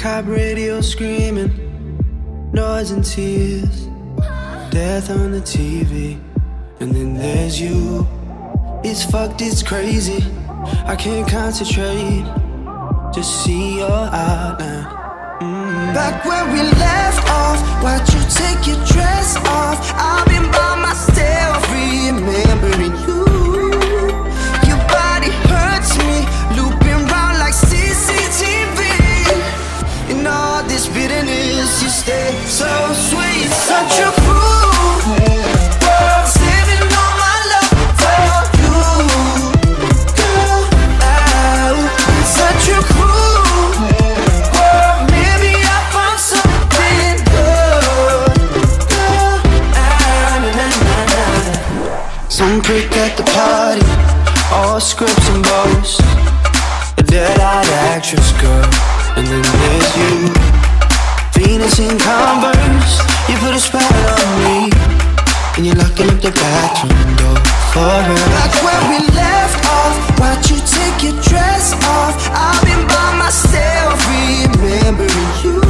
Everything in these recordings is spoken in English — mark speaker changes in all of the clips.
Speaker 1: Cop radio screaming, noise and tears, death on the TV, and then there's you. It's fucked, it's crazy. I can't concentrate, just see your outline. Mm. Back where we left off, Some prick at the party, all scripts and bows. A dead-eyed actress girl, and then there's you. Venus in Converse, you put a spell on me, and you're locking up the bathroom door for her. Back where we left off, why'd you take your dress off? I've been by myself, remembering you.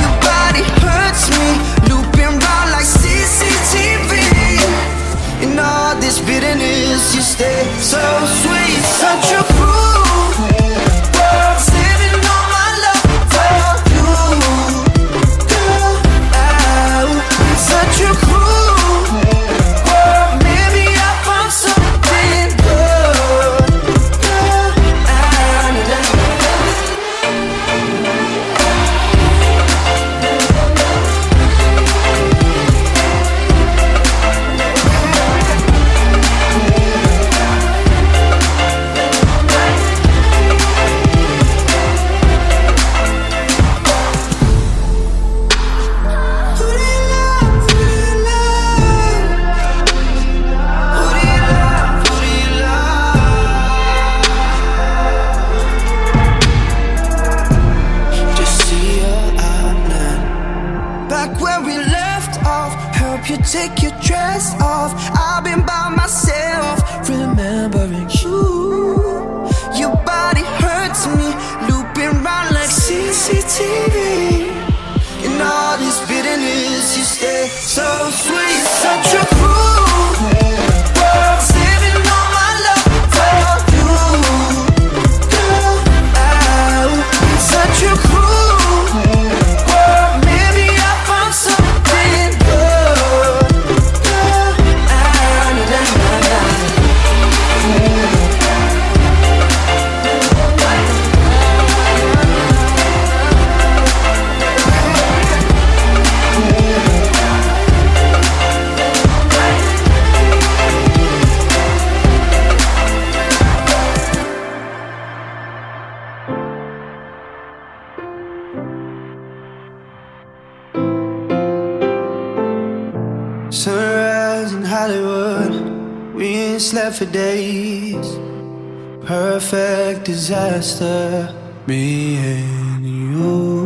Speaker 1: Your body hurts me, looping round like CCTV. In all this bitterness, you stay so Back where we left off, help you take your dress off. I've been by myself, remembering you. Your body hurts me, looping round like CCTV. In all this bitterness, you stay so sweet, such a Sunrise in Hollywood, we ain't slept for days. Perfect disaster, me and you.